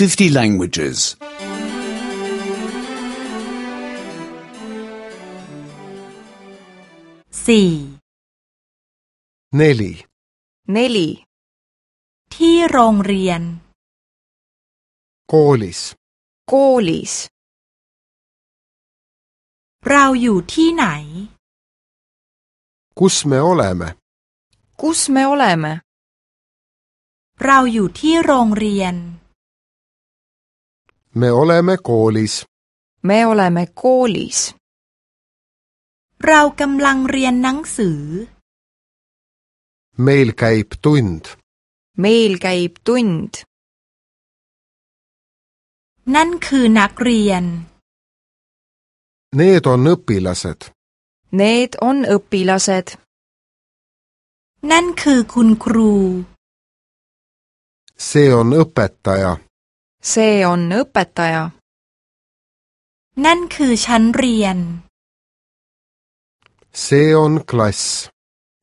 50 languages. 4. Nelly Nelly. ่ที่โรงเรียน Koolis โ o l i s เราอยู่ที่ไหน Kus me oleme กุสเมอลแลมเราอยู่ที่โรงเรียน me oleme koolis. me oleme koolis. เรากำลังเรียนหนังสือ meil käib tund. meil käib tund. นั่นคือนักเรียน Need on õpilased. Need on õpilased. นั่นคือคุณครู See on õpetaja. see on õpetaja นั่นคือชั้นเรียน see on klass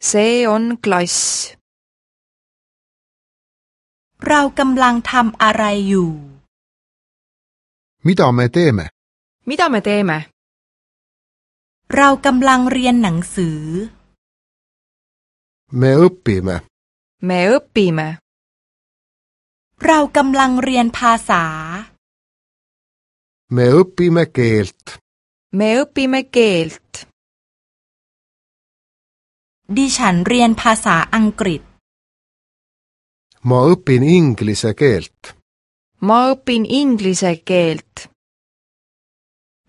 see on klass เรากำลังทำอะไรอยู่ mida me teeme mida me teeme เรากำลังเรียนหนังสือ me õpime me õpime เรากำลังเรียนภาษาเมื่อปีเมเกลต์เมื่อปีเมเกลต์ดิฉันเรียนภาษาอังกฤษมาอุปินอังกฤษเกลต์มาอุปินอังกฤษเกลต์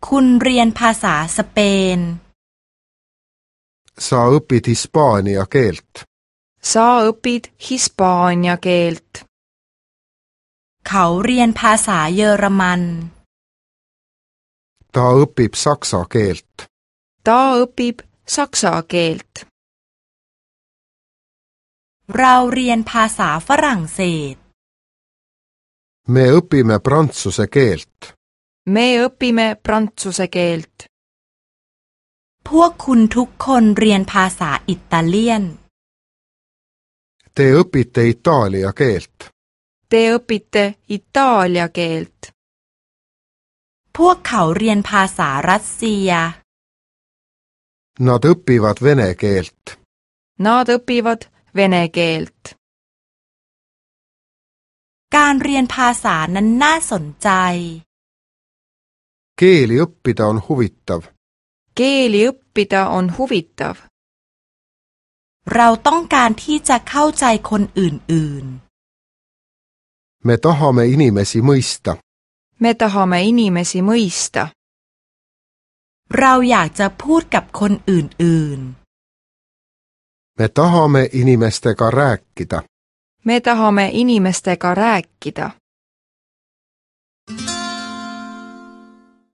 คุณเรียนภาษาสเปนซาอุปิดฮิสปานิอาเกลต์ซาอุปิดฮิสปานิอาเกลต์เขาเรียนภาษาเยอรมัน Ta õpib saksa keelt. Ta õpib saksa keelt. เราเรียนภาษาฝรั่งเศส Me õpime prantsuse keelt. Me õpime prantsuse keelt. พวกคุณทุกคนเรียนภาษาอิตาเลียน Te õpite itaalia keelt. Te õpite itaalia keelt. พวกเขาเรียนภาษารัสเซีย Nad õpivad vene keelt. Nad õpivad vene keelt. การเรียนภาษานั้นน่าสนใจ Keeli õppida on huvitav. Keeli õppida on huvitav. เราต้องการที่จะเข้าใจคนอื่น ๆ me tahame inimesi mõista. me tahame inimesi mõista. เราอยากจะพูดกับคนอื่นๆ me tahame inimestega rääkida. me tahame inimestega rääkida.